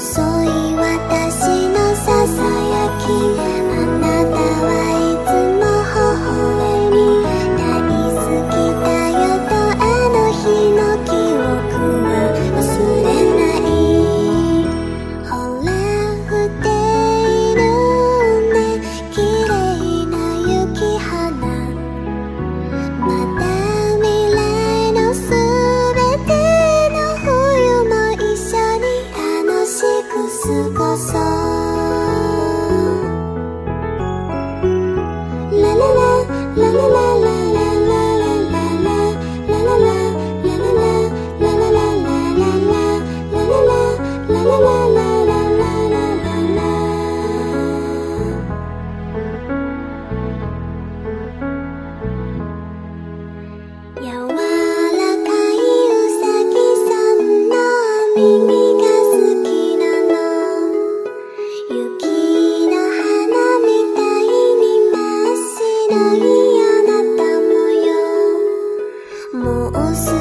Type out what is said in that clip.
遅い私暮色